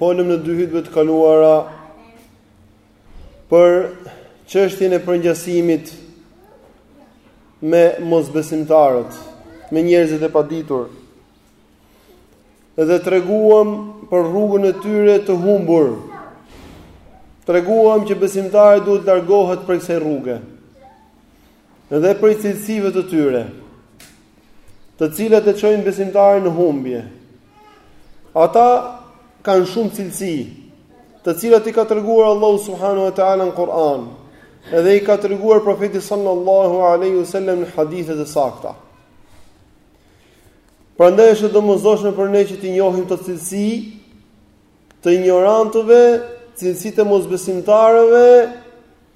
Folëm në dy hutbe të kaluara për çështjen e përngjasimit me mosbesimtarët, me njerëzit e paditur. Dhe treguam për rrugën e tyre të humbur. Treguam që besimtari duhet të largohet prej kësaj rruge. Dhe prej cilësive të tyre, të cilat e çojnë besimtarin në humbje. Ata kanë shumë cilësi, të cilat i ka treguar Allahu subhanahu wa taala në Kur'an, edhe i ka treguar profeti sallallahu alaihi wasallam në hadithe të sakta. Prandaj është e domosdoshme për ne që t'i njohim këto cilësi të injorantëve, cilësitë e mosbesimtarëve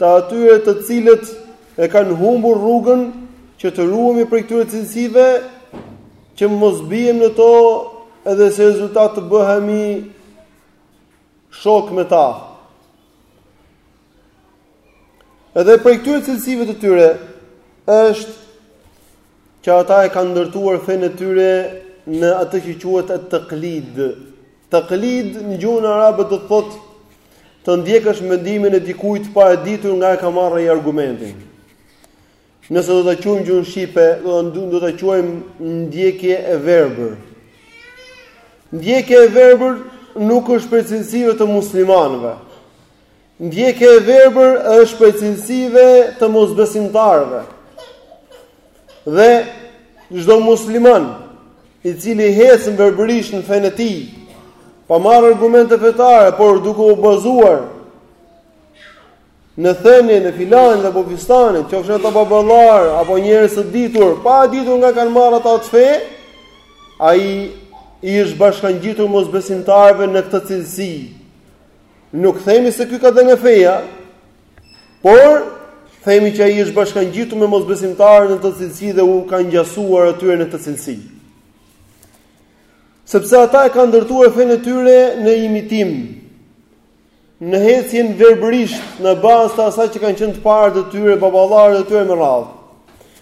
të atyre të cilët e kanë humbur rrugën që të ruhemi prej këtyre cilësive që mos biem në to edhe si rezultat të bëhemi shokë me ta. Edhe prej këtyre cilësive të tyre është që ata e kanë ndërtuar fenë e tyre në atë që quhet at-taqlid, Taqlid në gjuhën arabe do të thotë të ndjekësh mendimin e dikujt pa e ditur nga e ka marrë ai argumentin. Nëse do ta quajmë në gjuhën shqipe, do ta do ta quajmë ndjekje e verbër. Ndjekja e verbër nuk është prej cilësive të muslimanëve. Ndjekja e verbër është prej cilësive të mosbesimtarëve. Dhe çdo musliman i cili hecën verbërisht në fenë e tij, pa marrë argumente fetare, por duke u bazuar në thënien e filanit apo fistanit, qofshin ata baballarë apo njerëz të ditur, pa ditur nga e kanë marrë ata këtë fe, ai i është bashkangjitur mosbesimtarëve në këtë cilësi. Nuk themi se ky ka dalë nga feja, por themi që ai i është bashkangjitur me mosbesimtarët në këtë cilësi dhe u ka ngjasuar atyre në këtë cilësi. Sepse ata e kanë ndërtuar fenë e tyre në imitim, në hecjen verbërisht në bazë të asaj që kanë qenë të parët e tyre, baballarët e tyre me radhë.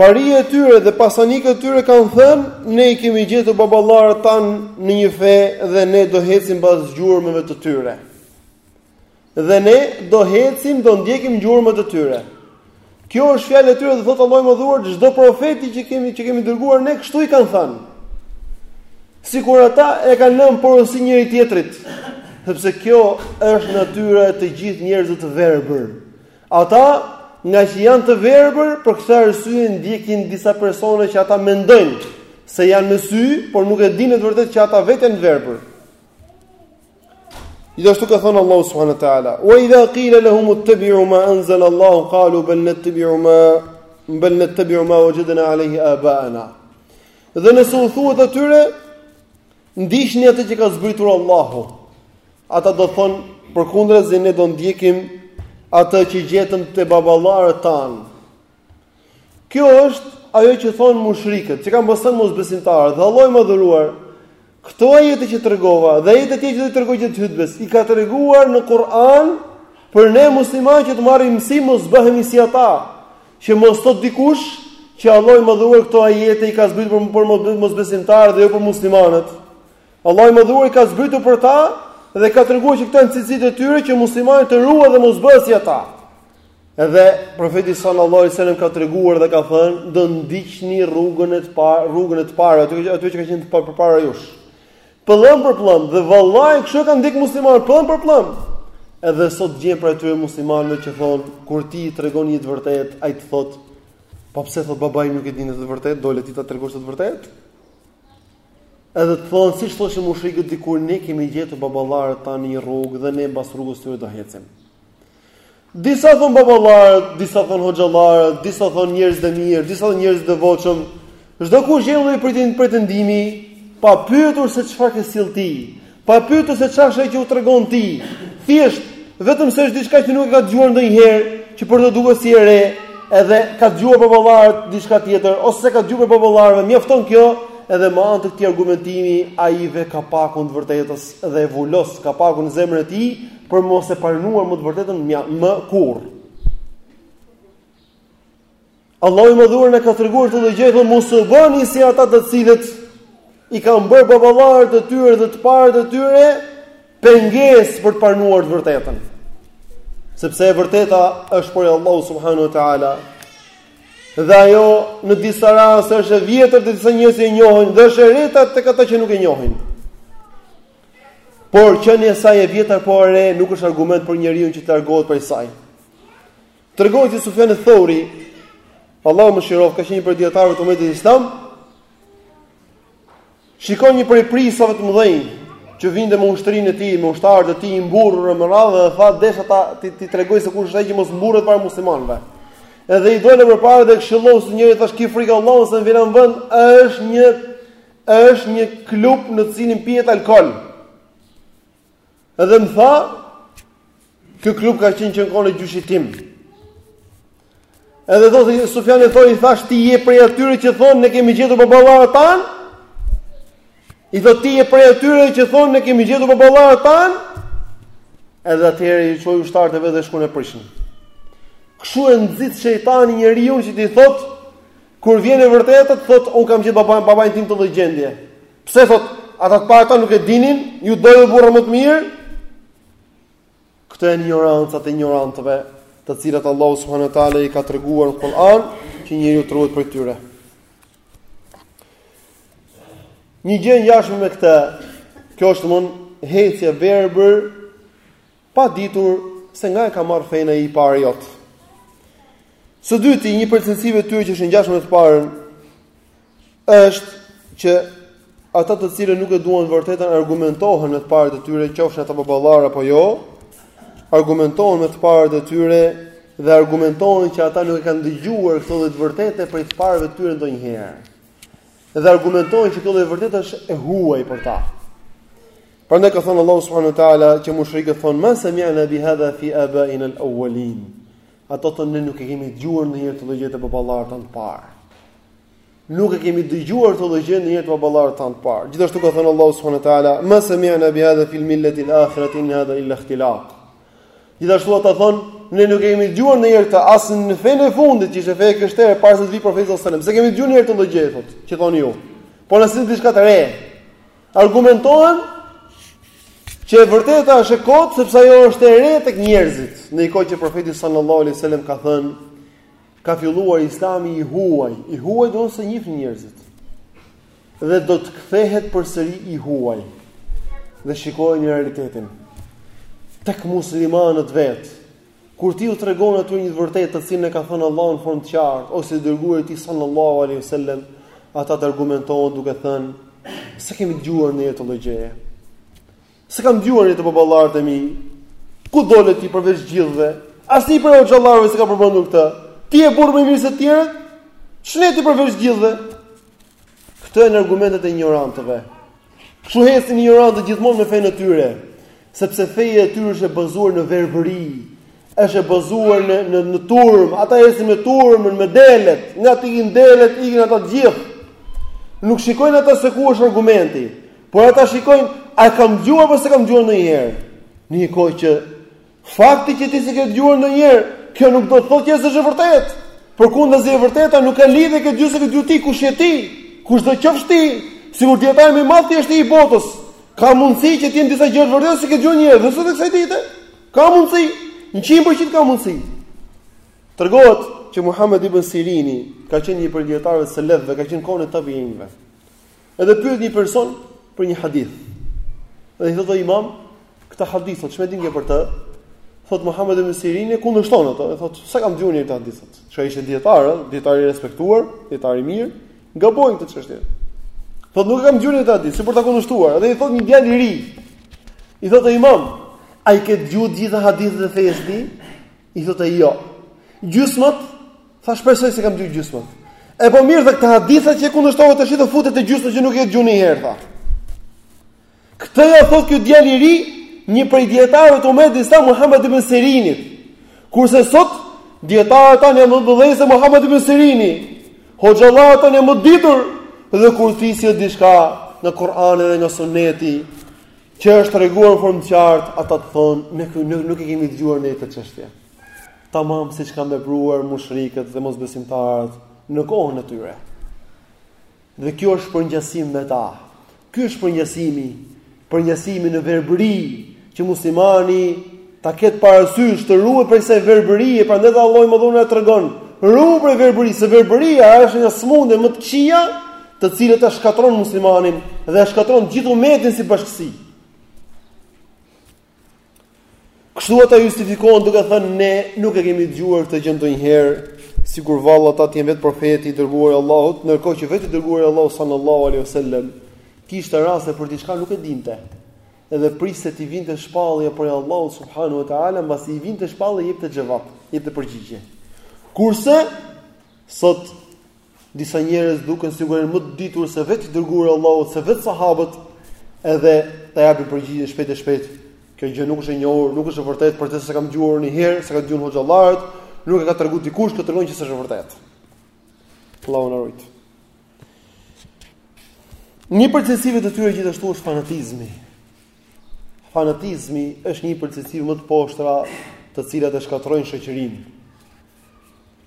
Paria e tyre dhe pasanikët e tyre kanë thënë, ne i kemi gjetur baballarët tanë në një fe dhe ne do hecim pas gjurmëve të tyre. Dhe ne do hecim, do ndjekim gjurmët e tyre. Kjo është fjala e tyre dhe thotë Allahu i madhëruar çdo profeti që kemi që kemi dërguar ne kështu i kanë thënë. Sikur ata e kanë lënë porosi njëri tjetrit, sepse kjo është natyra e të gjithë njerëzve të verbër. Ata, ngaqë janë të verbër, për këtë arsye ndjekin disa persona që ata mendojnë se janë me sy, por nuk e dinë të vërtetën që ata vetë janë të verbër. Gjithashtu ka thënë Allahu subhanahu wa taala: "Wa idha qila lahum ittabi'u ma anzala Allahu qalu bal nattabi'u ma bal nattabi'u ma wajadna alayhi aba'ana." Dhe nëse u thuhet atyre, Ndiqni atë që ka zbritur Allahu. Ata do thonë, përkundrazi ne do ndjekim atë që gjetëm te baballarët tanë. Kjo është ajo që thonë mushrikët, që kanë pas thënë mosbesimtarët, dhe Allahu i Madhëruar këto ajete që tregova dhe ajete të tjera që do t'i tregoj gjatë hutbes, i ka treguar në Kur'an për ne muslimanët që të marrim mësim mos bëhemi si ata, Që mos thotë dikush që Allahu i Madhëruar këto ajete i ka zbritur për mosbesimtarët dhe jo për muslimanët. Allahu i Madhëruar i ka zbritur për ta dhe ka treguar që këto janë cilësitë e tyre që muslimanët të ruhen dhe mos bëhen si ata. Edhe profeti sallallahu alajhi wasallam ka treguar dhe ka thënë, "Do ndiqni rrugën e të parë, rrugën e të parëve, atyre që kanë qenë përpara jush." Pëllëmbë për pëllëmbë dhe vallahi kështu e kanë ndjekë muslimanët pëllëmbë për pëllëmbë. Edhe sot gjen prej atyre muslimanëve që thonë, kur ti i tregon një të vërtetë, ai të thotë, po pse thotë, babai im nuk e dinte të vërtetën, dole ti ta tregosh të vërtetën? Edhe të thonë, siç thoshin mushrikët dikur, ne kemi gjetur baballarët tanë në një rrugë dhe ne mbas rrugës së tyre do ecim. Disa thonë baballarët, disa thonë hoxhallarët, disa thonë njerëzit e mirë, disa thonë njerëzit e devotshëm. Çdokush gjen një lloj pretendimi, pretendimi, pa pyetur se çfarë ke sjell ti, pa pyetur se çfarë është ajo që tregon ti. Thjesht, vetëm se është diçka që nuk e ka dëgjuar ndonjëherë, që për të duket si e re, edhe ka dëgjuar baballarët diçka tjetër ose s'e ka dëgjuar prej baballarëve, mjafton kjo, edhe me anë të këtij argumentimi ai ve kapakun të vërtetës dhe e vulos kapakun në zemrën e tij për mos e pranuar më të vërtetën më, më kurrë. Allahu i Madhëruar na ka treguar të gjitha këto, mos u bëni si ata të cilët i kanë bërë baballarët e tyre dhe të parët e tyre pengesë për të pranuar të vërtetën. Sepse e vërteta është prej Allahut subhanahu wa ta'ala, dhe ajo në disa raste është e vjetër dhe disa njerëz e njohin, dhe është e re tek ata që nuk e njohin. Por qenia e saj e vjetër apo e re nuk është argument për njeriun që të largohet prej saj. Tregohet që Sufjan al-Thauri, Allahu e mëshiroftë, ka qenë një prej dietarëve të umetit islam. Shikon një prej prijësave të mëdhenj që vinte me ushtrinë e tij, me ushtarët e tij i mburrur me radhë dhe tha desha ta ti, ti tregoj se kush është ai që mos mburret para muslimanëve. Edhe i dole përpara dhe këshillon se njëri, thashë ki frikë Allahun se në vend është një është një klub në të cilin pihet alkool. Edhe më tha, ky klub ka qenë që në kohën e gjyshit tim. Edhe thotë Sufjani, thotë, i thash ti je prej atyre që thonë ne kemi gjetur baballarët tanë? I thotë ti je prej atyre që thonë ne kemi gjetur baballarët tanë? Edhe atëherë i çoi ushtarët e vet dhe shkuan e prishën. Kshu e nxit shejtani njeriun që t'i thotë Kur vjen e vërteta, thot un kam gjetë babain, babain tim në këtë lloj gjendje. Pse thot, ata të parët ata nuk e dinin, ju dolët burra më të mirë. Këto janë injorancat e injorantëve, të cilat Allahu subhanahu wa taala i ka treguar në Kur'an që njeriu të ruhet prej tyre. Një gjë e ngjashme me këtë, kjo është domethënë hecja e verbër Pa ditur se nga e ka marrë fenë ai i pari jot. Së dyti, një prej cilësive të tyre që është e ngjashme me të parën është që ata të cilët nuk e duan vërtetën argumentohen me të parët e tyre, qofshin ata baballarë apo jo, argumentohen me të parët e tyre dhe argumentohen që ata nuk e kanë dëgjuar këtë lloj të vërtete prej të parëve të tyre ndonjëherë. Dhe argumentohen që kjo lloj e vërtete është e huaj për ta. Prandaj ka thënë Allahu subhanahu wa taala që mushrikët thonë ma sami'na bi hadha fi aba'ina al-awwalin. Ato thonë ne nuk e kemi dëgjuar ndonjëherë këtë lloj gjëje te baballarët tanë të parë. Nuk e kemi dëgjuar këtë lloj gjëje ndonjëherë te baballarët tanë të parë. Gjithashtu ka thënë Allahu subhanahu wa taala ma sami'na bi hadha fi al-millati al-akhirati in hadha illa ikhtilaq. Gjithashtu ata thonë, ne nuk e kemi dëgjuar ndonjëherë këtë as në fenë e fundit, që ishte fe e krishterë para se të vijë profeti sallallahu alajhi wasallam. S'e kemi dëgjuar ndonjëherë këtë lloj gjëje thotë, që thoni ju. Por na sillni diçka të re, argumentohen që e vërteta është e kotë sepse ajo është e re tek njerëzit. Në një kohë që profeti sallallahu alajhi wasallam ka thënë, ka filluar Islami i huaj. I huaj do të thotë s'e njihnin njerëzit. dhe do të kthehet përsëri i huaj. Dhe shikojeni realitetin. Tek muslimanët vetë, kur ti u tregon atyre një të vërtetë të cilën e ka thënë Allahu në formë të qartë ose i dërguari i tij sallallahu alaihi wasallam, ata të argumentojnë duke thënë s'e kemi dëgjuar ndonjëherë këtë lloj gjëje. S'e kam dëgjuar një te baballarët e mi. Ku dole ti përveç gjithëve? Asnjë prej hoxhallarëve s'e ka përmendur këtë. Ti je burrë më i mirë se të tjerët? Ç'ne ti përveç gjithëve? Këto janë argumentet e injorantëve. Kështu hecin injorantët gjithmonë me fenë e tyre, sepse feja e tyre është e bazuar në verbëri, është e bazuar në në, në turmë, ata hecin me turmën, me delet, nga të ikin delet ikin ata të gjithë. Nuk shikojnë ata se ku është argumenti. Por ata shikojnë, a e kam dëgjuar apo s'e kam dëgjuar ndonjëherë. Në një kohë që fakti që ti s'e ke dëgjuar ndonjëherë, kjo nuk do të thotë që është e vërtetë. Përkundazi e vërteta nuk ka lidhje me këtë gjë, se këtë gjë ti, kush je ti? Kushdo qofsh ti? Sikur dijetari më i madh të jesh ti i botës. Ka mundësi që ti në disa gjëra vërtet s'i ke dëgjuar ndonjëherë, dhe sot e kësaj dite. Ka mundësi, 100% ka mundësi. Tregohet që Muhammed ibn Sirini ka qenë një prej dijetarëve të selefëve, ka qenë në kohën e tabiinëve. Edhe e pyet një person për një hadith. Dhe i thotë o imam, këtë hadith thotë ç'mendim ke për të? Thot Muhamed ibn Sirini e kundërshton atë, e thotë s'e kam dëgjuar ndonjëherë këtë hadith. S'ka, ishte dijetar, dijetar i respektuar, dijetar i mirë, gaboi në këtë çështje. Thot nuk e kam dëgjuar ndonjëherë këtë hadith, si për ta kundërshtuar. Dhe i thotë një djalë i ri. I thotë o imam, a i ke dëgjuar gjithë hadithet e fesë ti? I thotë jo. Gjysmat, tha shpresoj se i kam dëgjuar gjysmat. E po mirë, tha, këtë hadith që e kundërshtove ti shih të futet te gjysmat që nuk i ke dëgjuar ndonjëherë, tha. Këtë ia thot ky djali i ri, një prej dijetarëve të umetit, Muhammed ibn Sirinit. Kurse sot, dijetarët tanë janë më të mëdhenj se Muhammed ibn Sirini. Hoxhallarët tanë janë më të ditur dhe kur ti sjell diçka nga Kurani dhe nga suneti. Që është treguar në formë të qartë, ata të thonë, ne nuk, nuk e kemi dëgjuar ndonjëherë këtë çështje. Tamam siç kanë vepruar mushrikët dhe mosbesimtarët në kohën e tyre. Dhe kjo është përngjasim me ta. Ky është përngjasimi, përngjasimi në verbëri që muslimani Ta ketë parasysh të ruhet prej kësaj verbërie, prandaj dhe Allahu i madhëruar e tregon, ruhu prej verbërisë, se verbëria është nga smundjet më të këqija, e cila e shkatrron muslimanin dhe e shkatrron gjithë umetin si bashkësi. Kështu ata justifikohen duke thënë ne nuk e kemi dëgjuar këtë gjë ndonjëherë, sikur vallë ata të jenë vetë profeti i dërguar i Allahut, ndërkohë që vetë i dërguar i Allahut sallallahu alaihi wasallam kishte raste që për diçka nuk e dinte. Edhe priste t'i vinte shpallja prej Allahut subhanahu wa taala mbasi i vinte shpallja jepte xhevap, jepte përgjigje. Kurse sot disa njerëz duken sikur janë më të ditur se vetë i dërguari i Allahut, se vetë sahabët edhe ta japin përgjigjen shpejt e shpejt. Kjo gjë nuk është e njohur, nuk është e vërtetë, për atë se s'e kam dëgjuar ndonjëherë, s'e kanë dëgjuar hoxhallarët, nuk e ka treguar dikush, kjo tregon që s'është e vërtetë. Allahu na rujt. Një prej cilësive të tyre gjithashtu është fanatizmi. Fanatizmi është një prej cilësive më të poshtëra, të cilat e shkatërrojnë shoqërinë.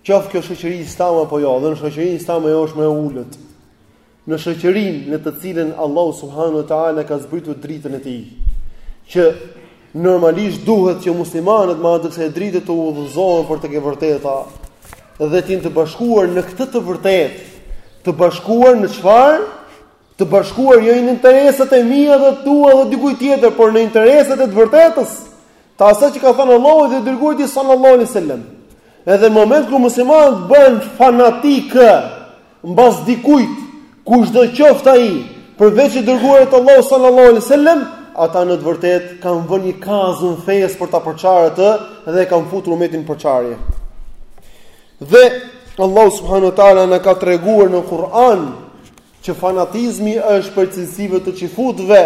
Qoftë kjo shoqëri islame apo jo, dhe në shoqërinë islame ajo është më e ulët. Në shoqërinë në të cilën Allahu subhanahu wa taala ka zbritur dritën e tij, që Normalisht duhet që muslimanët me anë të kësaj drite të udhëzohen për tek e vërteta dhe të jenë të bashkuar në këtë të vërtetë, të bashkuar në çfarë? Të bashkuar jo në interesat e mia dhe tua dhe dikujt tjetër, por në interesat e të vërtetës. Të asaj që ka thënë Allahu dhe i dërguari i tij sallallahu alaihi wasallam. Edhe në moment kur muslimanët bëhen fanatikë mbas dikujt, kushdo qoftë ai, përveç i dërguarit të Allahut sallallahu alaihi wasallam, ata në të vërtetë kanë vënë një kazmë fesë për ta përçarë atë dhe e kanë futur umetin në përçarje. Dhe Allahu subhanahu wa taala na ka treguar në Kur'an që fanatizmi është prej cilësive të çifutëve,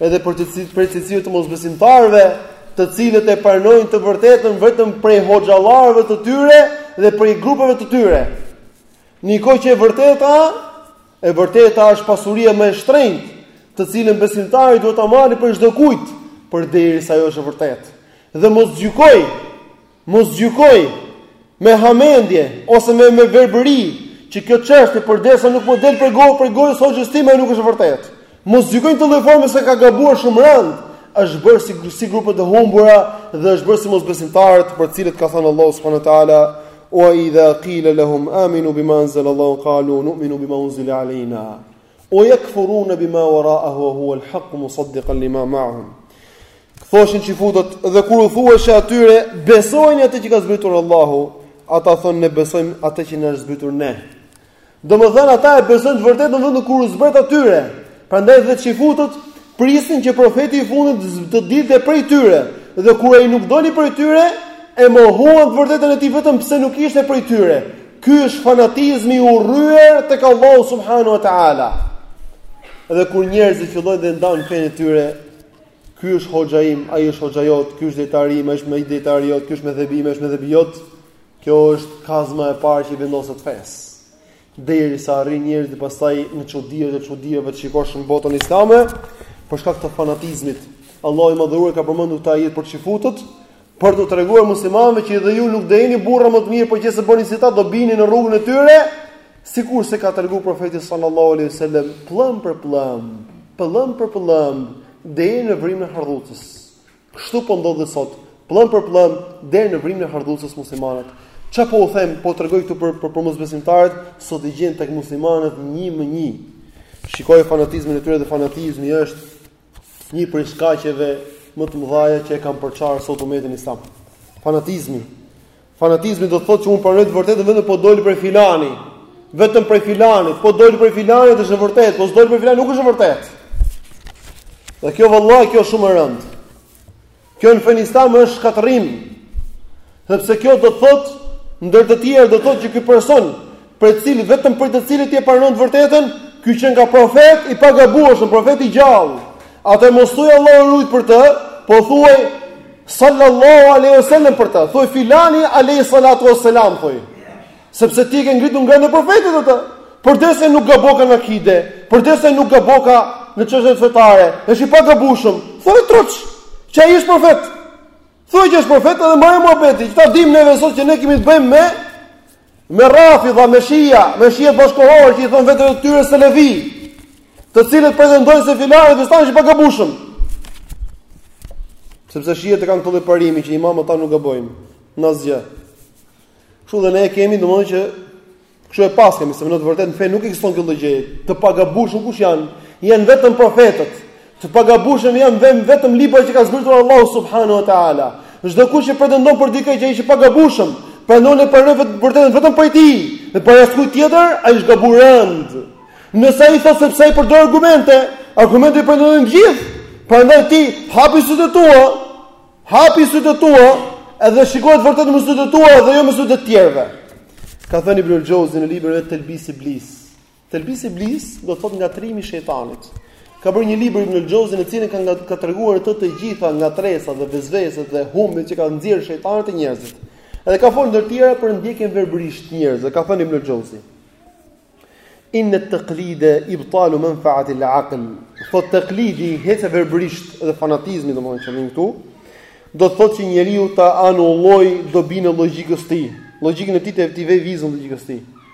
edhe prej cilësive të mosbesimtarëve, të cilët e pranojnë të vërtetën vetëm prej hoxhallarëve të tyre dhe prej grupeve të tyre. Ndërkohë që e vërteta, e vërteta është pasuria më e shtrenjtë, të cilën besimtari duhet ta marrë prej çdokujt, përderisa ajo është e vërtetë. Dhe mos gjykojë, mos gjykojë me hamendje ose me me verbëri që kjo çështje përderisa nuk po del prej gojë prej gojës së hoxhës tim nuk është e vërtetë. Mos gjykojë në këtë lloj forme se ka gabuar shumë rëndë, është bërë si si grupe të humbura dhe është bërë si mosbesimtarët për të cilët ka thënë Allahu subhanahu wa taala wa idha qila lahum aminu bima anzala Allahu qalu nu'minu bima unzila alayna wa yakfuruna bima wara'ahu wa huwa al-haqq musaddiqan lima ma'ahum thoshin çifutët dhe kur u thuhej atyre besojeni atë që ka zbritur Allahu ata thonë ne besojmë atë që na është zbritur ne Domethënë ata e besojnë të vërtetën vetëm kur u zbret atyre. Prandaj dhe çifutët prisnin që profeti i fundit të dilte prej tyre, dhe kur ai nuk doli prej tyre, e mohuan të vërtetën e tij vetëm pse nuk ishte prej tyre. Ky është fanatizmi i urryer tek Allahu subhanahu wa taala. Dhe kur njerëzit fillojnë dhe ndajnë fenë e tyre, ky është hoxha im, ai është hoxha jot, ky është dijetari im, ai është dijetari jot, ky është medhhebi im, ai është medhhebi jot. Kjo është kazma e parë që i vendoset fesë. Derisa arrijnë njerëzit pastaj në çudi e çudirave të shikosh në botën islame për shkak të fanatizmit. Allahu i madhëruar ka përmendur këtë ajet për çifutët, për t'u treguar muslimanëve që edhe ju nuk do jeni burra më të mirë por qe se bëni si ata do bini në rrugën e tyre, sikurse ka treguar profeti sallallahu alaihi wasallam pllëmb për pllëmb, pllëmb për pllëmb deri në vrimën e hardhucës. Kështu po ndodh dhe sot, pllëmb për pllëmb, deri në vrimën e hardhucës muslimanët. Ça po u them, po u tregoj këtu për për, për mosbesimtarët, sot i gjen tek muslimanët një më një. Shikoje fanatizmin e tyre dhe fanatizmi është një prej shkaqeve më të mëdha që e kanë përçarë sot umetin islam. Fanatizmi. Fanatizmi do të thotë që unë pranoj të vërtetën vetëm po doli prej filani. Vetëm prej filanit, po doli prej filanit është e vërtetë, po s'doli prej filanit nuk është e vërtetë. Dhe kjo vallahi kjo është shumë e rëndë. Kjo në fenë islame është shkatërrim. Sepse kjo do të thotë ndër të tjerë do të thotë që ky person Prej të cilit vetëm prej të cilit ti e pranon të vërtetën, ky qenka profet i pagabueshëm, profet i gjallë. Atëherë mos thuaj Allahu e rujt për të, po thuaj sallallahu alaihi wasallam për të. Thuaj filani alaihi salatu wasalam thuaj. Sepse ti e ke ngritur në gradën e profetit atë. Përderisa nuk gaboka në akide, përderisa nuk gaboka në çështje fetare. Është i pagabueshëm. Thuaj troç, që ai është profet. Thuaj që është profet edhe mbaroi muhabeti. Që ta dimë neve sot që ne kemi të bëjmë me Me Rafidha, me Shia, me Shiat bashkëkohorë që i thonë vetes së tyre selefi, të cilët pretendojnë se filani dhe fistani është i pagabushëm. Sepse Shiat e kanë këtë parimin që imamët ata nuk gabojnë në asgjë. Kështu dhe ne e kemi domethënë që kështu e paskemi, se me thënë të vërtetën në fe nuk ekziston kjo gjë. Të pagabushëm kush janë, janë vetëm profetët, Të pagabushëm janë vem vetëm librat që ka zbritur Allahu subhanahu wa taala. Çdo kush që pretendon për dikë që ai është i pagabushëm, pranon e pranon të vërtetën vetëm prej tij, dhe prej askujt tjetër, ai është gabu rëndë. Nëse ai thotë sepse ai përdor argumente, argumente i përdorin të gjithë. Prandaj ti hapi sytë e tua, hapi sytë e tua, edhe shikoje të vërtetën me sytë e tua dhe jo me sytë e të tjerëve. Ka thënë Ibn el-Xheuzi në librin e Telbis Iblis, Telbis Iblis, do të thotë ngatërrimi i shejtanit. Ka bërë një libër Ibn el-Xheuzi në të cilin ka ka treguar ato të gjitha ngatërresat dhe vesveset dhe humbjet që ka nxjerrë shejtani te njerëzit. Edhe ka folë ndër të tjera për ndjekjen verbërisht të njerëzve, ka thënë Ibn el-Xheuzi. Inna at-taqlida ibtalu manfa'ati al-aql. Thotë taqlidi, ecja verbërisht dhe fanatizmi domethënë qëllim këtu, do të thotë që njeriu ta anullojë dobinë e logjikës së tij, logjikën e tij t'i vejë vizën logjikës së tij.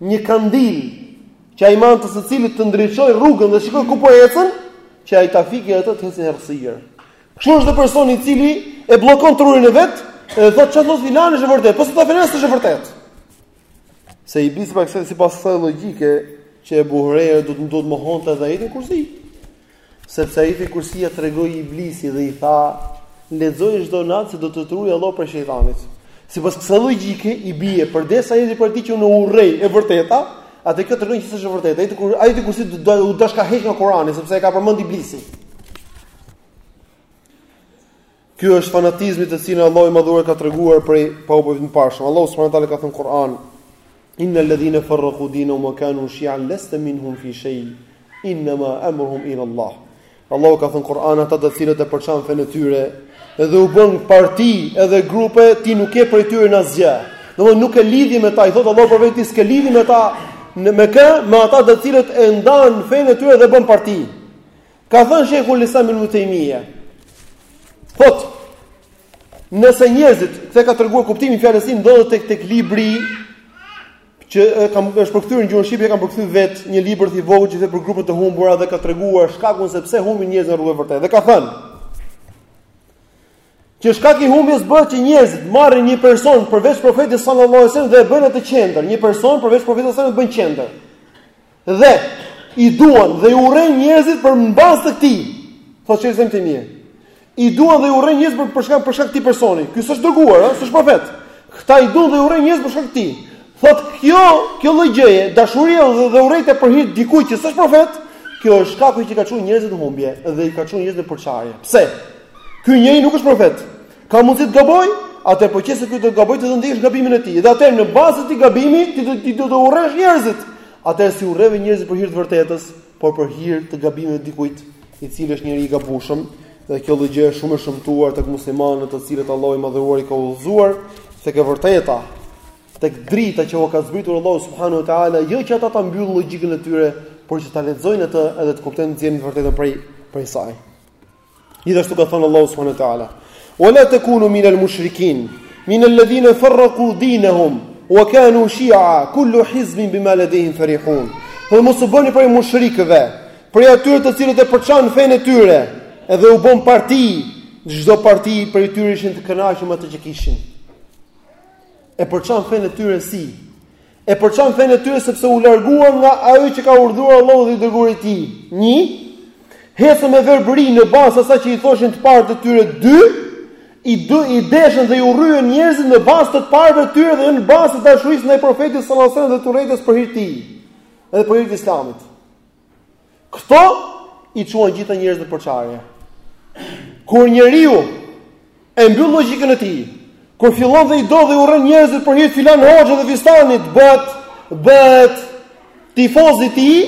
një kandil që ai me anë të së cilit të ndriçojë rrugën dhe shikojë ku po ecën, që ai ta fikë atë të ecë në errësirë. Kështu është dhe personi i cili e bllokon trurin e vet, edhe thotë çfarë thotë filani është e vërtetë, po s'e tha filani s'është e vërtetë. Se i bie sipas kësaj, sipas kësaj logjike që Ebu Hurejra do të duhej të mohonte edhe Ajetin Kursi. Sepse Ajetin Kursi ia tregoi Iblisi dhe i tha, Lexoje çdo natë se do të të ruajë Allahu prej shejtanit. Sipas kësaj logjike, i bie, përderisa erdhi prej atij që unë urrej e vërteta, atëherë kjo tregon që s'është e vërtetë. Ajeti kur Ajeti Kursi do të u dashka heq nga Kurani, sepse e ka përmend Iblisi. Ky është fanatizmi të cilin Allahu i Madhuar ka treguar prej popujve të parshëm. Allahu subhanahu wa taala ka thënë Kur'an: Innal ladhina farraqu dinahum wa kanu shi'an lasta minhum fi shay inna ma amruhum ila Allah. Allahu ka thënë Kur'an ata të cilët e përçan fenë tyre dhe u bën parti edhe grupe ti nuk je prej tyre në asgjë. Domethënë nuk ke lidhje me ta, i thotë Allahu profetit s'ke lidhje me ta, me kë, me ata të cilët e ndan fenë tyre dhe bën parti. Ka thënë Sheikhul Islam Ibn Taymiyyah, thot, nëse njerëzit, këtë ka treguar kuptimin e fjalës tij, ndodhet tek tek libri që e kam është përkthyer në gjuhën shqipe, e kam përkthyer vet një libër i vogël që flet për grupet e humbura dhe ka treguar shkakun sepse humbin njerëzit nga rruga e vërtetë. Dhe ka thënë, Që shkaku i humbjes bëhet që njerëzit marrin një person përveç profetit sallallahu alajhi wasallam dhe e bëjnë atë qendër, një person përveç profetit sallallahu alajhi wasallam e bëjn qendër. Dhe i duan dhe i urrejnë njerëzit në bazë të tij. Thotë çesën të mirë. I duan dhe i urrejnë njerëzit për për shkak për shkak të këtij personi. Ky s'është dërguar, ëh, s'është profet. Këta i duan dhe i urrejnë njerëzit për shkak të tij. Thotë kjo, kjo lloj gjëje, dashuria dhe, dhe urrejtja për hir dikujt që s'është profet, kjo është shkaku që i ka çuar njerëzit në humbje dhe i ka çuar njerëzit në përçarje. Pse? Ky njeri nuk është profet. Ka mundësi të gaboj, atëherë po qe se ky do të gaboj ti do ndjekësh gabimin e tij. Dhe atëherë në bazë të atij gabimi ti do ti do të urresh njerëzit. Atëherë s'i urreve njerëzit për hir të vërtetës, por për hir të gabimit të dikujt, i cili është njeri i gabueshëm, dhe kjo lloj gjëje është shumë e shëmtuar tek muslimanët, të cilët Allahu i madhëruar i ka udhëzuar tek e vërteta, tek drita që u ka zbritur Allahu subhanahu wa taala, jo që ata ta mbyllin logjikën e tyre, por që ta lexojnë atë edhe të kuptojnë, të nxjerrin të vërtetën prej prej saj. Gjithashtu ka thënë Allahu subhanahu wa taala: "Wa la takunu min al-mushrikin, min alladhina farraqu dinahum wa kanu shi'a, kullu hizbin bima ladayhim farihun." Dhe mos u bëni prej mushrikëve, prej atyre të cilët e përçan fenë e tyre, edhe u bën parti, çdo parti prej tyre ishin të kënaqur me atë që kishin. E përçan fenë e tyre si E përçan fenë e tyre sepse u larguan nga ajo që ka urdhëruar Allahu dhe i dërguari i tij. 1. Hecën me verbëri në bazë të asaj që i thoshin të parët e tyre 2. I do i deshën dhe i urryen njerëzit në bazë të të parëve të tyre dhe jo në bazë të dashurisë ndaj profetit sallallahu alajhi wasallam dhe të urrejtjes për hir të tij. Edhe për hir të Islamit. Këto i çuan gjithë njerëzit në përçarje. Kur njeriu e mbyll logjikën e tij, kur fillon dhe i do dhe i urren njerëzit për hir filan hoxhës dhe fistanit, bëhet bëhet tifoz i tij.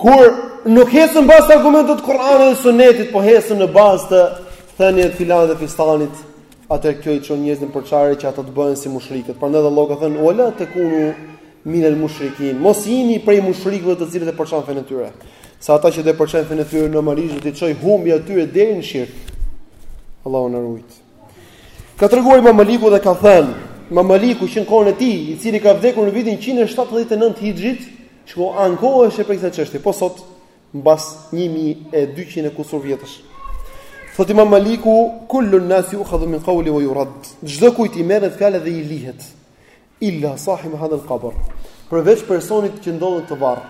Kur nuk hecën në bazë të argumenteve të Kur'anit dhe Sunetit, po hecën në bazë të thënieve të filanit dhe fistanit, atëherë kjo i çon njerëzit në përçarje që ata të bëhen si mushrikët. Prandaj Allahu ka thënë: "Ola tekunu Min el mushrikin. Mos jini prej mushrikëve të cilët e përçan fenë e tyre. Se ata që do të përçajn fenë e tyre normalisht do të çoj humbja e tyre deri në shirk. Allahu na rujt. Ka treguar Imam Maliku dhe ka thënë, Imam Maliku që në kohën e tij, i cili ka vdekur në vitin 179 Hijrit, është ankuar për këtë çështje, po sot mbas 1200 e kusur vjetësh. Thot Imam Maliku, kullu an-nas yu'khadhu min qawlihi wa yurad. Çdokujt i merret fjala dhe i lihet. Illa sahiba hadha al-qabr. Përveç personit që ndodhet të varr,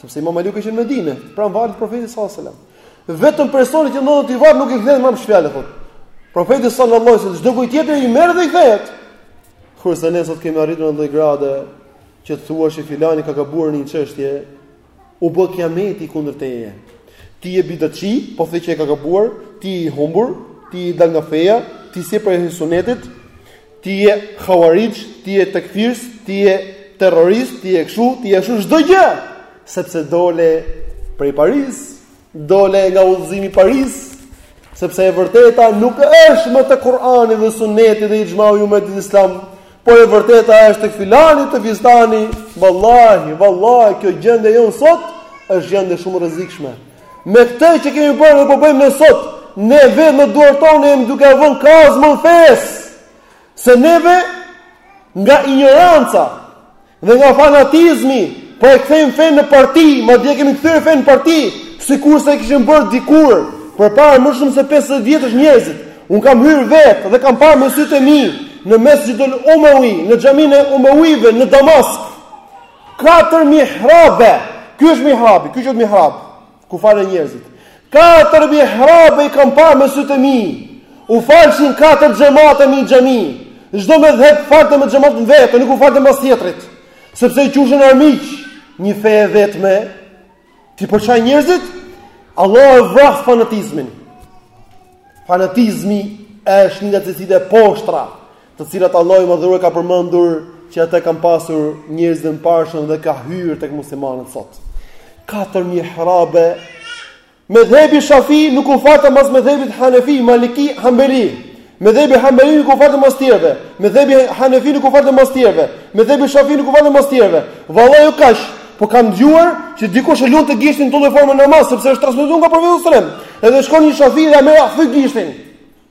sepse Imam Maliku ka qenë në Medinë, pranë varrit të Profetit sallallahu alajhi wasallam. Vetëm personi që ndodhet te ky varr nuk i kthehet mbrapsht fjala thotë. Profeti sallallahu alajhi wasallam çdokujt tjetër i merret dhe i kthehet. Kurse ne sot kemi arritur në atë lloj grade që të thuash filani ka gabuar në një çështje, U bë kiameti kundër teje. Ti je bidatçi, po the që e ka gabuar, ti je i humbur, ti je i dal nga feja, ti s'je prej ehli sunetit, ti je khawarij, ti je tekfirs, ti je terrorist, ti je kshu, ti je ashtu çdo gjë, sepse dole prej parisë, Dole nga udhëzimi i parisë, sepse e vërteta nuk është më te Kur'ani dhe Sunneti dhe ixhmau i umetit islam, por e vërteta është tek filani te fistani, vallahi, vallahi kjo gjendje jon sot është gjendje shumë e rrezikshme. Me këtë që kemi bërë dhe po bëjmë ne sot, ne vetë me duart tona jemi duke ia vënë kazmën fes. Se neve nga injoranca, Dhe nga fanatizmi, po e kthejmë fenë në parti, madje e kemi kthyer fenë në parti, sikurse e kishim bërë dikur, përpara më shumë se 50 vjetësh njerëzit, unë kam hyrë vetë dhe kam parë me sytë e mi, në Mesxhidul Umewi, në xhaminë e Umewive, në Damask, 4 mihrabe, ky është mihrabi, ky është mihrabi, Ku falen njerëzit. Katër mihrabe i kam parë me sytë e mi. U falshin katër xhamate në një xhami. Çdo medhheb u falte me xhamat në vete, nuk u falte mbas tjetrit. Sepse i qujshin armiq, një fe e vetme. T'i përçaj njerëzit? Allah e vraftë fanatizmin. Fanatizmi është një nga të cilësitë e poshtra, të cilat Allahu i Madhëruar ka përmendur që ata kanë pasur njerëzit e mëparshëm dhe ka hyrë tek muslimanët sot. Katër mihrabe medhhebi Shafi nuk u falte mas medhhebit Hanefi, Maliki, Hambeli. Medhhebi Hambeli nuk u falte mas tjerëve. Medhhebi Hanefi nuk u falte mas tjerëve. Medhhebi Shafi nuk u falte mas tjerëve. Vallai jo kaq, Po kam dëgjuar që dikush e lunte gishtin në këtë formë në namaz, sepse është transmetuar nga profeti sallallahu alajhi wasallam. Edhe shkon një shafi dhe ia thyen gishtin.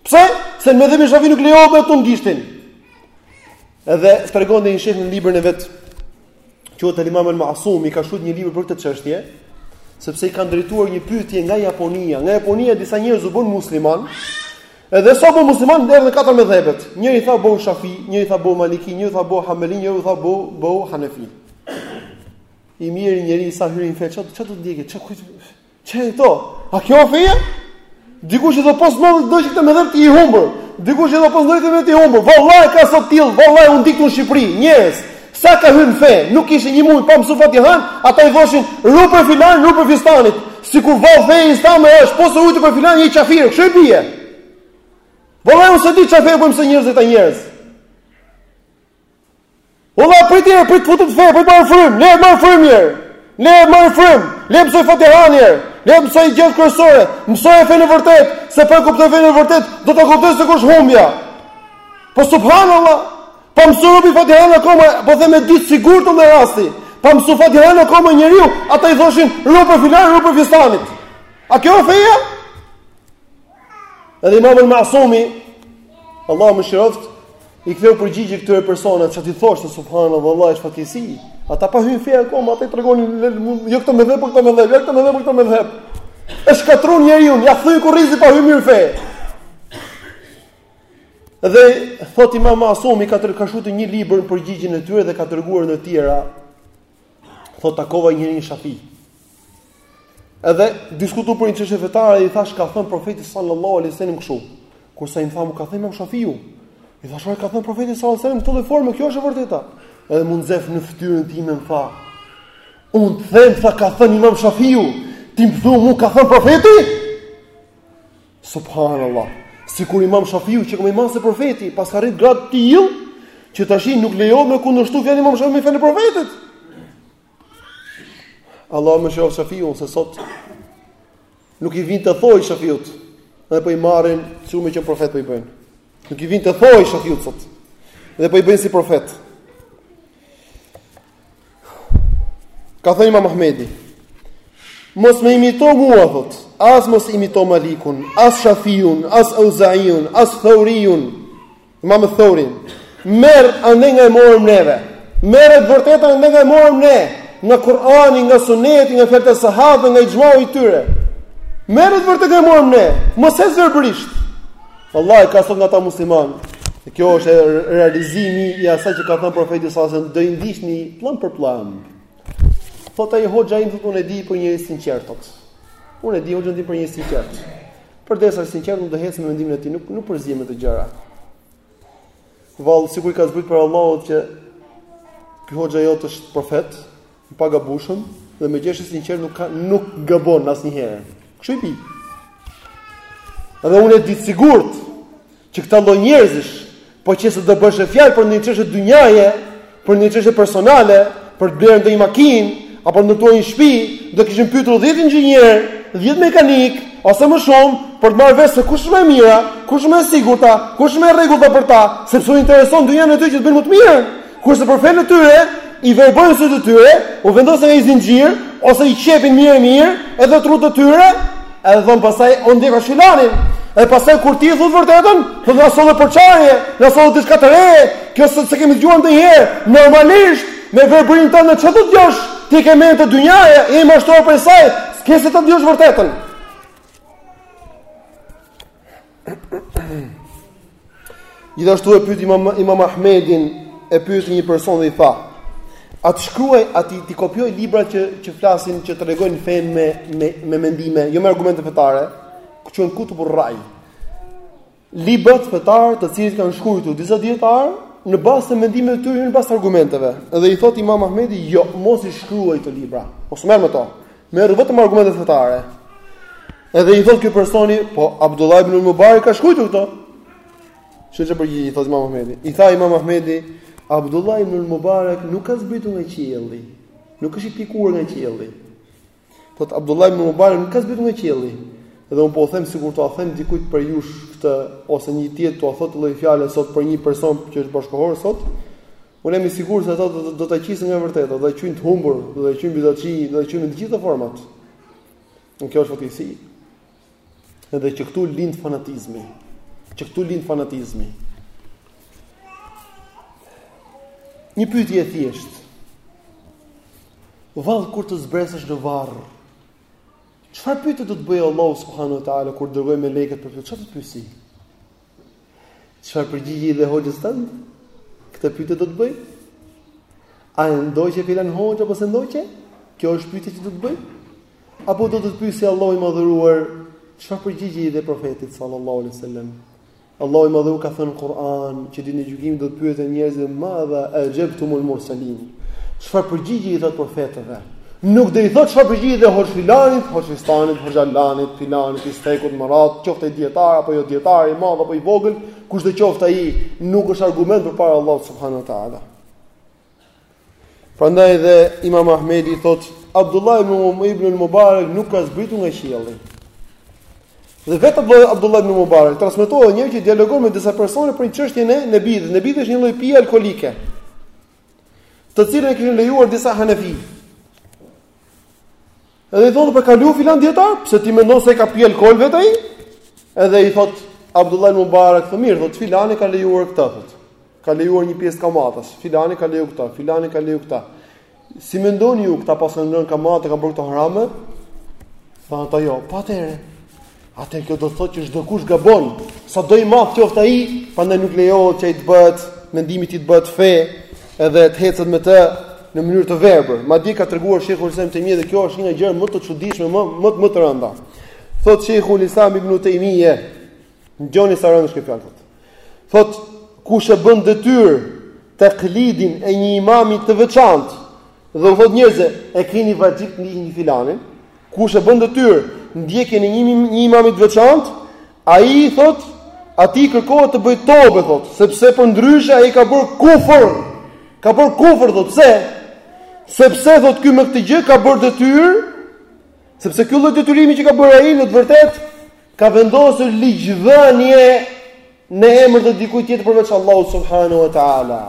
Pse? Se në medhhebin shafi nuk lejohet të tund gishtin. Edhe tregonte një sheh në librin e vet, quhet El Imam El Masum, i ka shkruar një libër për këtë çështje, sepse i kanë drejtuar një pyetje nga Japonia. Nga Japonia disa njerëz u bën musliman, Edhe sa u bo musliman erdhën katër medhhebet. Njëri tha bëhu Shafi, njëri tha bëhu Maliki, njëri tha bëhu Hanbeli, njëri tha bëhu bëhu Hanefi. I mjeri njeri sa hyri në fe, çfarë çfarë do të ndjekë? Çfarë kujt? Ç'janë këto? A kjo është feja? Dikush i do po s'ndoqe këtë medhheb ti i humbur. Dikush i do pos ndërtim të i humbur. Vallahi ka sot të tillë, vallahi u ndikun në Shqipëri, njerëz. Sa ka hyrë në fe, nuk kishte një muj pa mësu Fatihan, ata i thoshin, ru prej filan, ru prej fistanit. Sikur vallahi feja islame është, po s'u rujte prej filan je kafir, kështu e bie. Vallahi unë s'e di çfarë fe po mësojnë njerëzit këta njerëz. Valla për ti, për të futur në fe, për të marrë frymë, le të marrë frymë mirë. Le të marrë frymë, le të mësojë Fatihan mirë. Le të mësojë gjëra kryesore, mësojë fenë e vërtetë, se po e kuptoi fenë e vërtetë, do të kuptojë se ku është humbja. Po subhanallahu Pa mësu robi Fatihën akoma, po them me dy të sigurt me rasti. Pa mësu Fatihën akoma njeriu, ata i thoshin ru prej filan, ru prej fistanit. A kjo është feja? Edhe Imam al-Ma'sumi, Allahu e mëshiroftë, i ktheu përgjigje këtyre personave, ça t'i thoshte subhanallahu vallahi është fatkeqësi. Ata pa hyrë në fe akoma, ata i tregonin jo këtë medhheb, po këtë medhheb, jo këtë medhheb, po këtë medhheb. U shkatërrua njeriu, ia ktheu kurrizin pa hyrë në fe. Dhe thot Imam Masumi ka shkruar një libër në përgjigjen e tyre dhe ka treguar ndër të tjera. Thot takova një një shafi. Edhe diskutu për një çështje fetare i thash ka thënë profeti sallallahu alaihi wasallam kështu. Kurse ai më tha ka thënë Imam Shafiu. I thash ai ka thënë profeti sallallahu alaihi wasallam këtë formë, kjo është e vërteta. Edhe m'u nxeh në fytyrën time më tha. Unë të them ça ka thënë Imam Shafiu, ti më thua mua ka thënë profeti? Subhanallah. Sikur Imam Shafiu qenka më i madh se profeti, paska arrit gradë të tillë, që tash nuk lejohet me kundërshtu fjalën e Imam Shafiu me fjalën e profetit. Allah e mëshiroftë Shafiun se sot nuk i vijnë te thoi Shafiut, dhe po i marrin si me qenë profet po i bëjnë. Nuk i vijnë te thoi Shafiut sot. Dhe po i bëjnë si profet. Ka thënë Imam Ahmedi, mos më imito mua, thot, as mos imito Malikun, as Shafiun, as Auzaiun, as Thauriun, Imam Thaurin. Merr andej nga e morëm neve. Merre të vërtetën andej nga e morëm ne, nga Kur'ani, nga Suneti, nga fjalët e sahabëve, nga ixhmau i tyre. Merre të vërtetën nga e morëm ne, mos ec verbërisht. Wallahi ka sot nga ata muslimanë. Kjo është realizimi i asaj që ka thënë profeti sallallahu alaihi wasallam do i ndiqni pllam për pllam. Thot ai hoxha im thotë unë e di për njeri të sinqertë. Unë e di hoxhën tim për njeri të sinqertë. Përderisa i sinqertë do të eci me mendimin e tij, nuk nuk përzihem me këto gjëra. Vallë sikur i ka zbritur prej Allahut që ky hoxha jot është profet, I pagabueshëm dhe meqë është i sinqertë nuk ka nuk gabon asnjëherë. Kështu i di. Dhe unë e di të sigurt që këta lloj njerëzish, po qe se do bëhesh fjalë për një çështje dynjaje, për një çështje personale, për të blerë ndonjë makinë apo ndërtuar një shtëpi, do kishin pyetur 10 inxhinierë, 10 mekanikë ose më shumë për të marrë vesh se kush më e mira, kush më e sigurta, kush më e rregullta për ta, sepse u intereson dynjaja e tyre që të bëjnë më të mirën. Kurse për fenë e tyre, i verbojnë sytë e tyre, u vendosin një zinxhir, ose i qepin mirë e mirë, edhe trutë e tyre, edhe thonë pastaj, unë ndjek filanin, edhe pastaj kur ti thua të vërtetën, thotë na solle përçarje, na solle diçka të reje, kjo se, s'e kemi dëgjuar ndonjëherë, normalisht, me verbërinë tënde ça do të dëgjosh, ti ke mendtë te dynjaja, je i mashtruar prej saj, s'ke si ta dëgjosh të vërtetën. Gjithashtu e pyeti Imam Imam Ahmedin, e pyeti një person dhe i tha: "A të shkruaj, a t'i t'i kopjoj libra që që flasin, që tregojnë fenë me me me mendime, jo me argumente fetare?" Që quhen kutub rrai. Librat fetarë, të cilët kanë shkruar disa dijetarë në bazë të mendimeve të tyre, jo në bazë të argumenteve. Dhe i thotë Imam Ahmedi, "Jo, mos i shkruaj këto libra. Mos u merr me to. Merr vetëm argumentet fetare. Edhe i thotë ky personi, po Abdullah ibnul Mubarak ka shkruar këto. Çfarë përgjigje i thotë Imam Ahmedi? I tha Imam Ahmedi, Abdullah ibnul Mubarak nuk ka zbritur nga qielli. Nuk është i pikuar nga qielli. Thotë Abdullah ibnul Mubarak nuk ka zbritur nga qielli. Edhe unë po u them sikur t'ua them dikujt prej jush këtë ose një tjetër t'ua thotë këtë lloj fjale sot për një person që është bashkëkohor sot, Unë jam i sigurt se ata do do ta qisin nga e vërteta, do ta quajnë të humbur, do ta quajnë bidatçi, do ta quajnë me të gjitha format. E kjo është fatkeqësi. Edhe që këtu lind fanatizmi. Që këtu lind fanatizmi. Një pyetje e thjeshtë. Vallë kur të zbresësh në varr. Çfarë pyetje do të bëjë Allahu subhanahu wa taala kur të dërgojë melekët për ty? Çfarë do të pyesi? Çfarë përgjigje i dhe hoxhës tënd? Këtë pyetje do të bëjë. A e ndoqe filan hoxhë apo s'e ndoqe? Kjo është pyetja që do të bëjë. Apo do të pyesi Allahu i madhëruar, çfarë përgjigje i dhe profetit sallallahu alaihi wasallam? Allahu i madhëruar ka thënë në Kur'an, që ditën e gjykimit do të pyeten njerëzit madha exhebtumul mursalin. Çfarë përgjigje i dhatë profetëve? Nuk do i thotë çfarë përgjigje i dhe hoxhë filanit, hoxhë fistanit, hoxhë alanit, filanit, fistekut, me radhë, qoftë ai dijetar apo jo dijetar, i madh apo i vogël, kushdo qoftë ai, nuk është argument përpara Allahut subhanahu wa taala. Prandaj dhe Imam Ahmedi thotë Abdullah ibn um-, ibn al-Mubarak nuk ka zbritur nga qielli. Dhe vetë Abdullah, Abdullah ibn Mubarak transmetohet njëherë që dialogon me disa persona për çështjen e nebidhit. Nebidh është një lloj pije alkoolike. të cilën e kishin lejuar disa hanefi. Edhe i thonë po e ka leju filan dijetar, pse ti mendon se ka pi alkohol vetë ai? Edhe i thotë Abdullah ibn Mubarak, "Mirë, thotë filani ka lejuar këtë." Thot. Ka lejuar një pjesë të kamatës. Filani ka lejuar këtë, filani ka lejuar këtë. Si mendoni ju këta paskan ngrënë kamatë, kanë bërë këto harame? Thanë ata jo, po atëherë. Atëherë kjo do të thotë që çdo kush gabon, sado i madh qoftë ai, prandaj nuk lejohet që ai të bëhet mendimi i tij të bëhet fe, edhe të hecet me të në mënyrë të verbër. Madje ka treguar Sheikhul Islam ibn Taymije dhe kjo është një nga gjërat më të çuditshme, më më më të rënda. Thot Sheikhul Islam ibn Taymije, ngjoni sa e rëndë është kjo Thot kush e bën detyrë taklidin e një imami të veçantë, dhe u thot njerëzve, e keni vaxhib të ndiqni filanin, Kush e bën detyrë ndjekjen e një një imami të veçantë, ai thot, atij kërkohet të bëjë tobe thot, sepse për ndryshe ai ka bërë kufër. Ka bërë kufër thot, pse? Sepse thot ky me këtë gjë ka bërë detyrë, sepse ky lloj detyrimi që ka bërë ai në të vërtetë ka vendosur ligjvënie në emër të dikujt tjetër përveç Allahut subhanahu wa taala.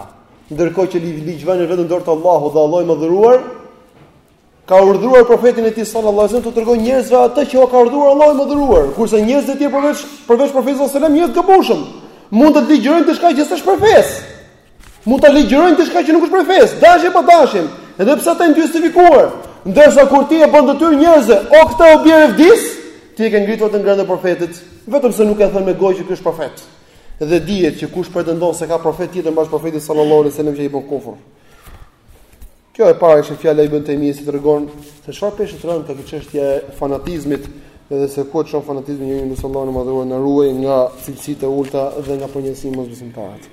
Ndërkohë që ligjvënia është vetëm në dorë të Allahut dhe Allahu i madhëruar, ka urdhëruar profetin e tij sallallahu alajhi wasallam t'u tregojë njerëzve atë që u ka urdhëruar Allahu i madhëruar, kurse njerëzit e tjerë përveç përveç profetit sallallahu alajhi wasallam janë të gabueshëm. Mund të ligjërojnë diçka që s'është prej fesë. Mund të ligjërojnë diçka që nuk është prej fesë, dashje pa dashje, edhe pse ata janë të justifikuar. Ndërsa kur ti e bën detyrë njerëzve, o këtë o bjer e vdis, ti e ke ngritur te grada e profetit, vetëm se nuk e ke thënë me gojë që ky është profet. Dhe dihet që kush pretendon se ka profet tjetër mbas profetit sallallahu alajhi wasallam që ai bën kufër. Kjo e para ishte fjala e Ibn Taymijes që tregon se çfarë peshe të rëndë ka çështja e fanatizmit dhe se ku çon fanatizmi njeriun. Lusim Allahun e madhëruar na ruajë nga cilësitë e ulta dhe nga përngjasimi me mosbesimtarët.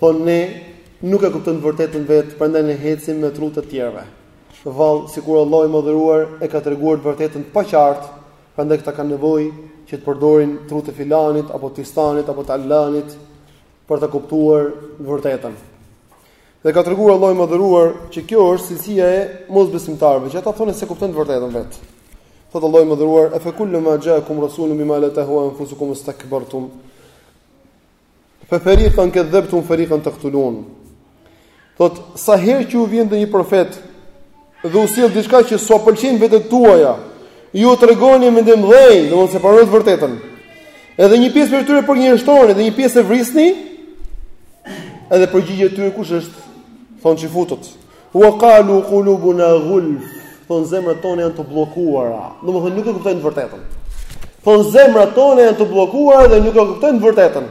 Thonë ne nuk e kuptojmë të vërtetën vetë, prandaj ne ecim me trutë e të tjerëve. Vallë, sikur Allahu i madhëruar e ka treguar të vërtetën paqartë, prandaj këta kanë nevojë që të përdorin trutë e filanit apo të fistanit apo të allanit për të kuptuar të vërtetën. Dhe ka treguar Allahu i madhëruar që kjo është cilësia e mosbesimtarëve, që ata thonë s'e kuptojnë të vërtetën vetë. Thotë Allahu i madhëruar: "Afa kullama ja'akum rasulun bima la tahwa anfusukum istakbartum." Fe feriqan kedhdhebtum feriqan taqtulun. Thotë sa herë që u vjen ndonjë profet dhe u sjell diçka që s'u pëlqen vetes tuaj, ju tregoni mendjemëdhenj, domethënë s'e pranoni të vërtetën. Edhe një pjesë prej tyre përgënjeshtroni dhe një pjesë e vrisni. Edhe përgjigjja e tyre kush është? Thonë çifutët. Wa qalu qulubuna ghulf, thonë zemrat tona janë të bllokuara. Domethënë nuk e kuptojnë të vërtetën. Thonë zemrat tona janë të bllokuara dhe nuk e kuptojnë të vërtetën.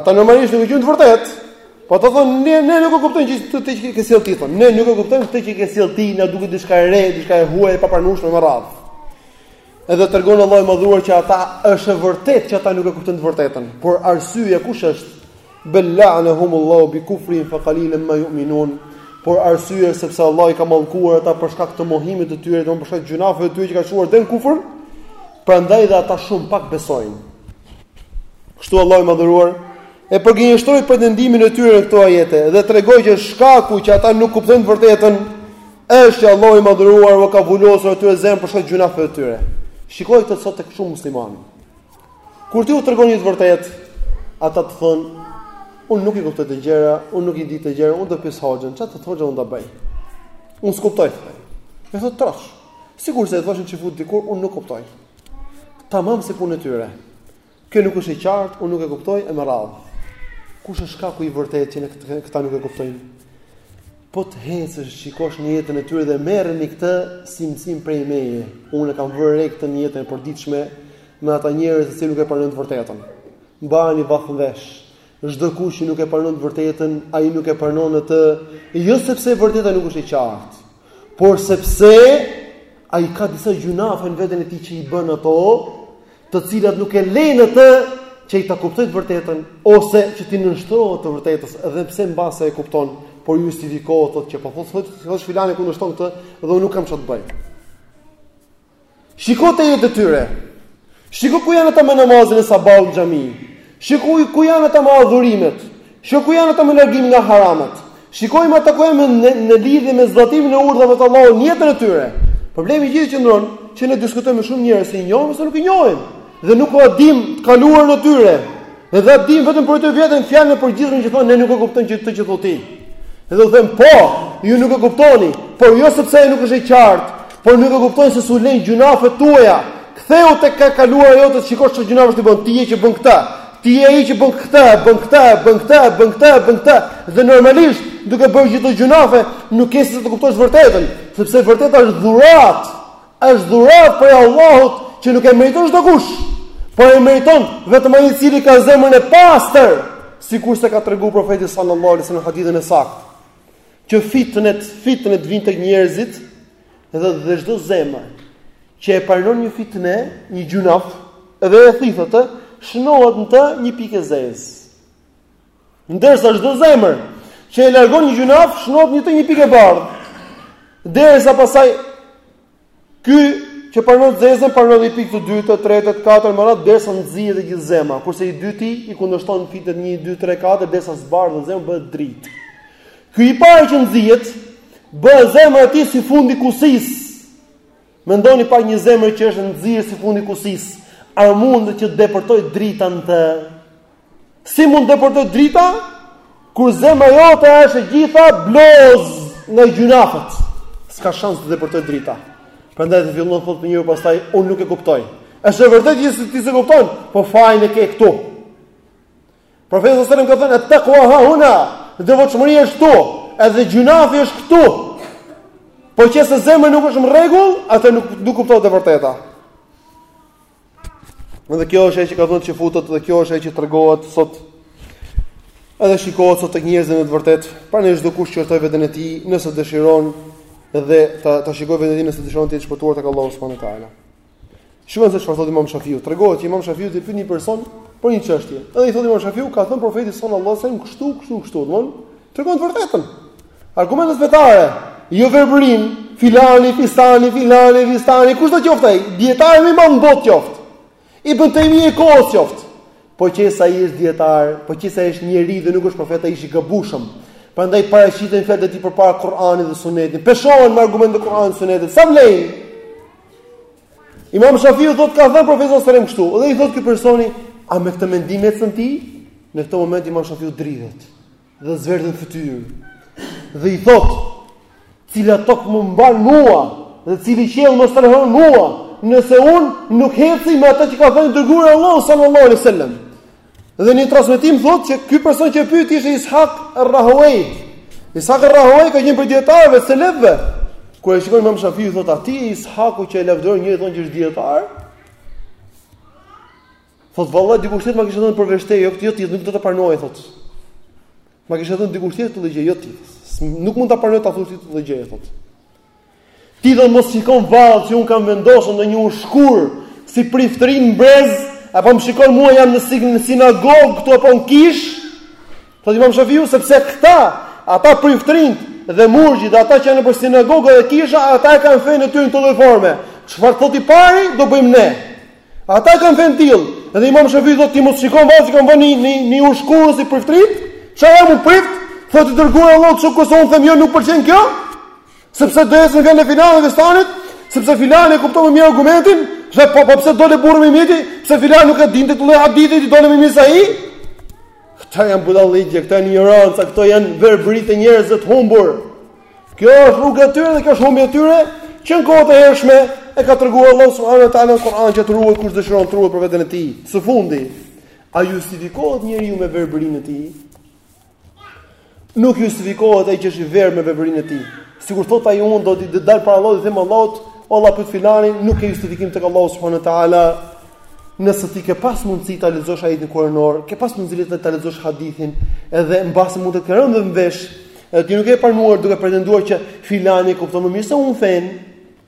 Ata normalisht nuk e kuptojnë të vërtetën. Po ata thonë ne ne nuk e kuptojmë këtë që ke sjellë ti thonë. Ne nuk e kuptojmë këtë që ke sjellë ti, na duket diçka e re, diçka e huaj e papranueshme e me radhë. Edhe tregon Allahu i Madhëruar që ata është e vërtetë që ata nuk e kuptojnë të vërtetën. Por arsyeja kush është? Bella'anahumullahu bi kufrihim fa qalilan ma yu'minun. Por arsyeja është sepse Allahu i ka mallkuar ata për shkak të mohimit të tyre, domethënë për shkak të gjynaheve të tyre që i ka çuar deri në kufër. Prandaj dhe ata shumë pak besojnë. Kështu Allahu i Madhëruar e përgënjeshtroi pretendimin e tyre në këto ajete dhe tregoi që shkaku që ata nuk kuptojnë të vërtetën Është që Allahu i Madhëruar u ka vulosur atyre zemrën për shkak të gjynaheve të tyre. Shikoje këtë sot tek shumë muslimanë. Kur ti u tregon një të vërtetë, ata të thonë, unë nuk i kuptoj këto gjëra, unë nuk i di këto gjëra, unë do pyes hoxhën, çfarë të thotë hoxha unë ta bëj. Unë s'kuptoj. E thotë troç. Sikurse thoshin çifutët dikur, unë nuk kuptoj. Tamam si punë e tyre. Kjo nuk është e qartë, unë nuk e kuptoj e me radhë. Kush është shkaku i vërtetë që këta nuk e kuptojnë? Po të hecësh të shikosh në jetën e tyre dhe merreni këtë si mësim prej meje. Unë e kam vënë re këtë në jetën e përditshme me ata njerëz të cilët nuk e pranojnë të vërtetën. Mbajeni vath në vesh, Çdokush që nuk e pranon të vërtetën, ai nuk e pranon atë, jo sepse e vërteta nuk është e qartë, por sepse ai ka disa gjynahe në veten e tij që i bën ato, të cilat nuk e lënë atë që ai ta kuptojë të vërtetën ose që t'i nënshtrohet të vërtetës, edhe pse mbase e kupton, por justifikohet thotë që po thotë thotë filani kundërshton këtë dhe unë nuk kam çfarë të bëj. Shiko te jeta e tyre. Shiko ku janë ata me namazin e sabahut në xhami. Shiko ku janë ata me adhurimet. Shiko ku janë ata me largimin nga haramat. Shikoji ata ku janë në, në lidhje me zbatimin e urdhrave të Allahut në jetën e tyre. Problemi i gjithë qëndron që ne diskutojmë me shumë njerëz që i njohim ose nuk i njohim. Dhe nuk ua dimë të kaluarën e tyre. Dhe ua dimë vetëm përmendim fjalën e përgjithshme që thonë ne nuk e kuptojmë këtë që thua ti. Dhe u them po, ju nuk e kuptoni, por jo sepse ajo nuk është e qartë, por nuk e kuptoni se s'u lënë gjynahet tuaja. Kthehu tek e kaluara jote, shiko çfarë gjynahesh ti bën, ti je që bën këtë. Ti je ai që bën këtë, bën këtë, bën këtë, bën këtë, bën këtë. Dhe normalisht, duke bërë gjithë këto gjynahe, nuk ke si ta kuptosh të vërtetën, sepse e vërteta është dhuratë. Është dhuratë prej Allahut që nuk e meriton çdokush, por e meriton vetëm ai i cili ka zemrën e pastër, sikurse ka treguar profeti sallallahu alajhi wasallam në hadithin e saktë, që fitnet, fitnet vijnë tek njerëzit dhe dhe çdo zemër që e pranon një fitne, një gjynaf, dhe e thith atë, shënohet në të një pikë e zezë. Ndërsa çdo zemër që e largon një gjynaf, shnohet në të një pikë e bardhë. Derisa pastaj ky që pranon të zezën pranon një pikë të dytë, të tretë, të katërt, me radhë derisa nxihet e gjithë zemra, kurse i dyti i kundërshton fitnet 1 2 3 4 derisa zbardhet zemra bëhet dritë. Ky i parë që nxihet bëhet zemra e tij si fundi i kusisë. Mendoni pak një zemër që është nxirë si fundi i kusisë, a mund që të depërtojë drita në të? Si mund të depërtojë drita? Kur zemra jote është e gjitha blozë nga gjynafet, s'ka shans të depërtojë drita. Prandaj dhe fillon të thotë njeriu pastaj unë nuk e kuptoj. Është e vërtetë që ti s'e kupton, po fajin e ke këtu. Profeti sallallahu alajhi wasallam ka thënë at-taqwa ha huna, devotshmëria është këtu, edhe gjynafi është këtu. Po qe se zemra nuk është në rregull, atë nuk nuk kuptohet e vërteta. Edhe kjo është ajo që ka thënë që futet dhe kjo është ajo që tregohet sot. Edhe shikohet sot tek njerëzit në të vërtetë, prandaj çdokush qortojë veten e tij, nëse dëshiron dhe ta ta shikojë veten e tij nëse dëshiron të jetë i shpëtuar tek Allahu subhanahu wa taala. Shikoni se çfarë thotë Imam Shafiu. Tregohet që Imam Shafiun e pyet një person për një çështje. Edhe i thotë Imam Shafiu, ka thënë profeti sallallahu alajhi wasallam kështu, kështu, kështu, domthon, tregon të vërtetën. Argumentet fetare, jo verbërim, filani, fistani, filani, fistani, kushdo qoftë ai? Dietari më i madh në botë qoftë. Ibën Tejmije i kohës qoftë. Po qe se ai është dietar, po qe se është njeri dhe nuk është profet, ai është i gabueshëm. Prandaj paraqiten fjalët e tij përpara Kur'anit dhe Sunetit. Peshohen me argumente të Kur'anit dhe Sunetit. Sa vlen? Imam Shafiu thotë ka thënë profeti sallallahu alajhi wasallam kështu, dhe i thotë ky personi, a me këtë mendim ecën ti? Në këtë moment Imam Shafiu dridhet dhe zverdhet në fytyrë. Dhe i thotë, cila tokë më mban mua dhe cili qiell më strehon mua, nëse unë nuk eci me atë që ka thënë i dërguari i Allahut sallallahu alaihi wasallam. Dhe në një transmetim thotë që ky person që e pyeti ishte Ishaq Ar-Rahaway. Ishaq Ar-Rahaway ka qenë prej dietarëve të selefëve. Kur e shikoi Imam Shafiu thotë a ti je Ishaku që e lavdërojnë njerëzit thonë që është dietar. Thotë vallahi dikush tjetër ma kishte thënë përveç teje, jo këtë jo ti nuk do ta pranoj thotë. Ma kishte thënë dikush tjetër këtë gjë, jo ti. Nuk mund ta pranoj ta thuash ti këtë gjë thotë. Ti thotë mos shikon vallë që unë kam vendosur ndonjë ushkur si priftërinjtë në brez, apo më shikon mua a jam në sigë në sinagogë këtu apo në kish, thotë imam Shafiu, sepse këta, ata priftërinjtë dhe murgjit, ata që janë nëpër sinagoga dhe kisha, ata e kanë fenë e tyre në këtë lloj forme. Çfarë të thotë i pari, do bëjmë ne. Ata e kanë fenë të tillë, dhe imam Shafiu thotë ti mos shikon vallë që kam vënë një, një, një ushkur si priftërinjtë, që jam unë prift, thot i dërguari Allahut kështu unë them jo nuk më pëlqen kjo, Sepse do ecën me filanin e fistanin, sepse filani e kupton më mirë argumentin, se po po pse dole burrë më i mirë ti, pse filani nuk e dinte këtë lloj hadithi ti dole më mirë se ai. Këto janë budallëqe, këto janë injoranca, këto janë verbëri të njerëzve të humbur. Kjo është rruga e tyre dhe kjo është humbja e tyre, që në kohët e hershme e ka treguar Allahu subhanahu wa taala në Kur'an që të ruhet kush dëshiron të ruhet për veten e tij. Së fundi, a justifikohet njeriu me verbërinë e tij? Nuk justifikohet ai që është i verbër me verbërinë e tij. Sikur të thotë ai unë do të dal para Allahut dhe t'i them Allahut, o Allah pyet filanin nuk ke justifikim tek Allahu subhanahu wa taala. Nëse ti ke pas mundësi ta lexosh ajetin kuranor, ke pas mundësi ta lexosh hadithin, edhe mbase mund të të ketë rënë në vesh, edhe ti nuk e ke pranuar duke pretenduar që filani e kupton më mirë se unë fenë.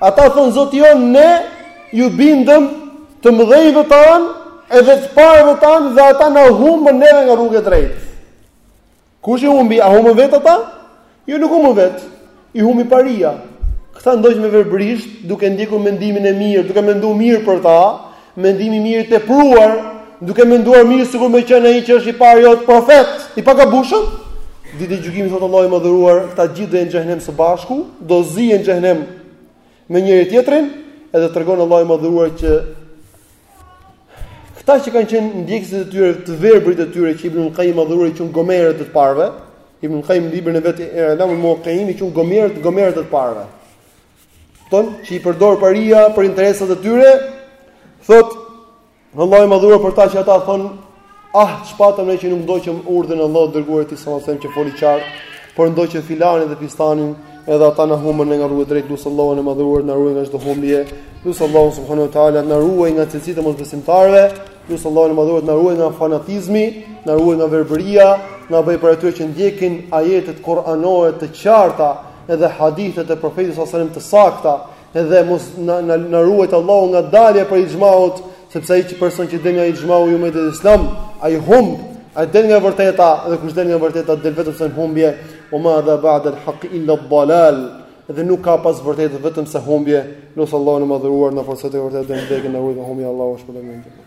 Ata thonë Zoti jonë ne ju bindëm të mëdhenjve tanë edhe të parëve tanë dhe ata na humbën neve nga rruga e drejtë. Kush i humbi? A humbën vetë ata? Jo nuk humbën vetë. I humbi paria. Këta ndoqën verbërisht, duke ndjekur mendimin e mirë, duke menduar mirë për ta, Mendim i mirë i tepruar, duke menduar mirë sikur me qenë ai që është i pari yt profet, i pagabushëm. Ditën e gjykimit thotë Allahu i mëdhëruar, këta të gjithë do jenë në xhehenem së bashku, do zihen në xhehenem me njëri tjetrin, edhe tregon Allahu i mëdhëruar që këta që kanë qenë ndjekësit e tyre të verbrit e tyre që Ibn Qayyim i mëdhëruar i quan gomerët e të parëve, Ibn Qayyim në librin e vet I'lamul Muwaqqi'in i quan gomerët, gomerët e të parëve. ton që i përdor paria për interesat e tyre, thot Allahu i madhëruar për ta që ata thon ah çpatëm ne që nuk ndoqëm urdhrin e Allahut të dërguarit tij sallallahu alajhi wasallam që foli qartë, por ndoqëm filanin dhe fistanin edhe ata na humbën nga rruga e drejtë Lus Allahun e madhëruar të na ruaj nga çdo humbje. Lus Allahun subhanahu wa taala të na ruaj nga cilësitë e mosbesimtarëve. Lus Allahun e madhëruar të na ruaj nga fanatizmi, na ruaj nga verbëria, na bëj prej atyre që ndjekin ajetet kuranore të qarta edhe hadithet e profetit sallallahu alajhi wasallam të sakta, edhe mos na na, na ruajt Allahu nga dalja prej ixhmaut, sepse ai person që del nga ixhmau i umetit islam, ai humb, ai del nga e vërteta dhe kush del nga e vërteta del vetëm se në humbje, wa ma dha ba'd al-haq illa ad-dalal. Dhe nuk ka pas të vërtetës vetëm se humbje, lus Allahun e madhëruar të na forcojë në të vërtetë dhe ndjekim në rrugën e humbjes Allahu subhanahu wa taala.